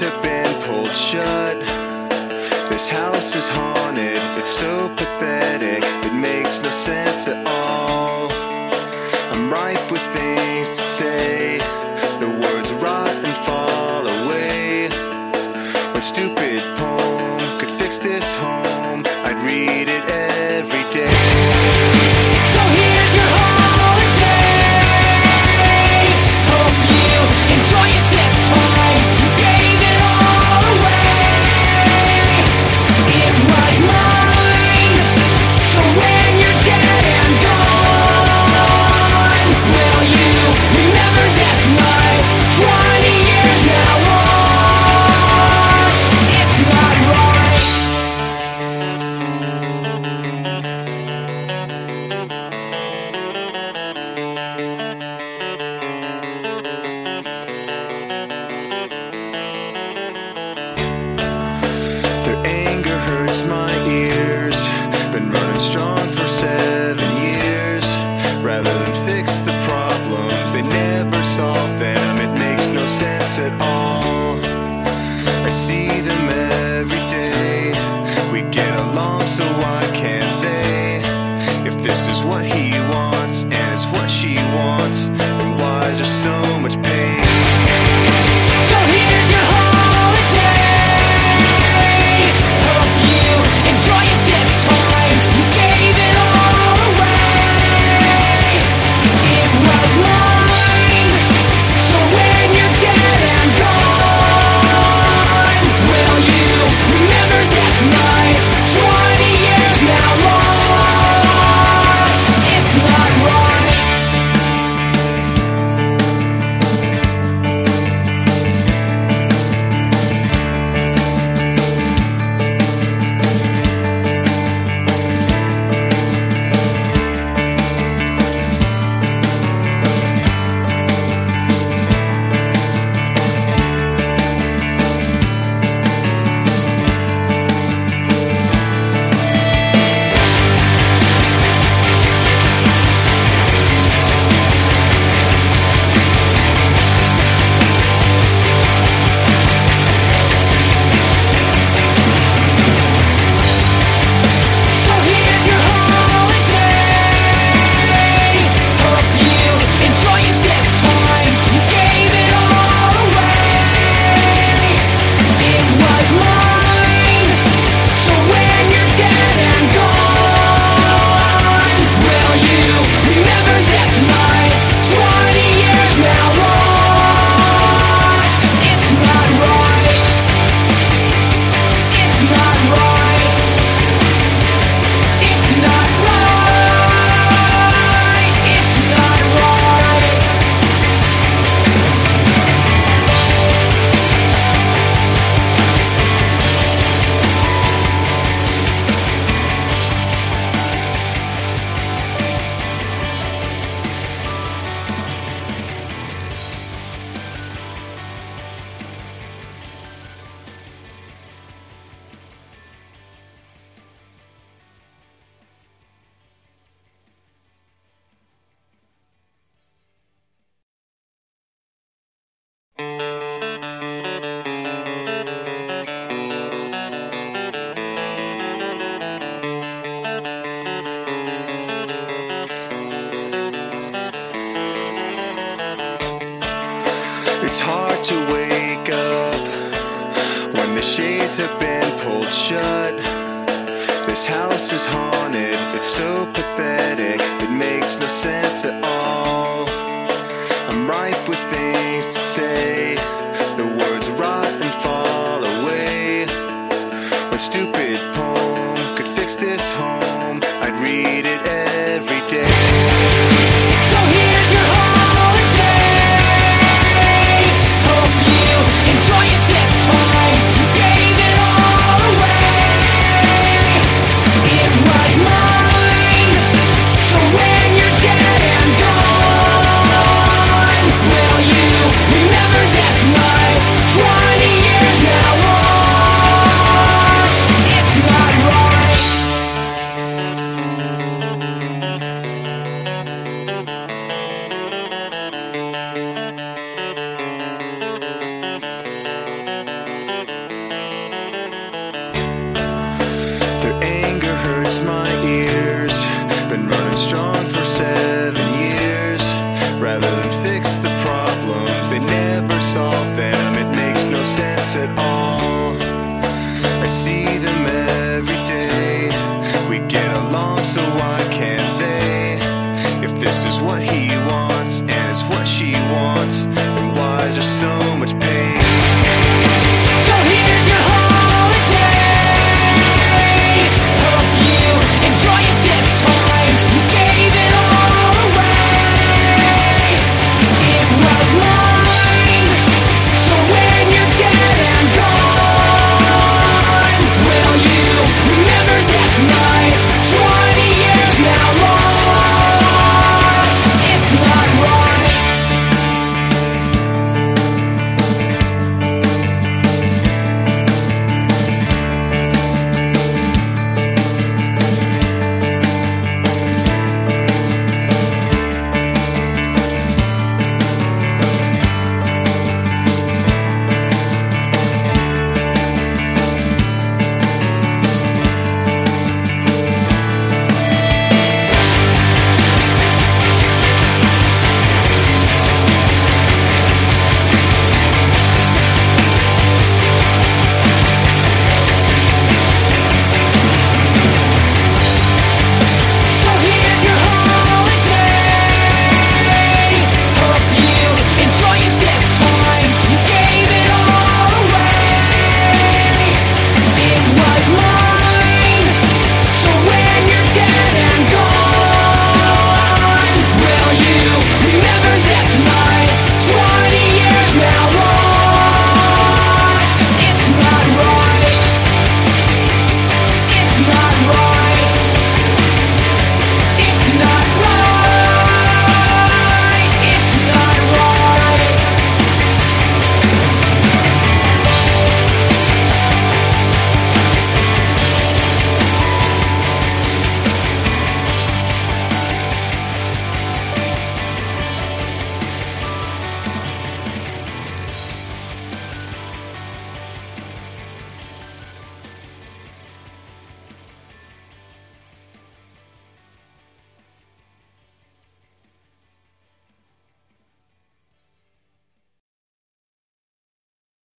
have been pulled shut. This house is haunted, it's so pathetic, it makes no sense at all. I'm ripe with things to say. my shut. This house is haunted, it's so pathetic, it makes no sense at all. I'm ripe with hurts my ears.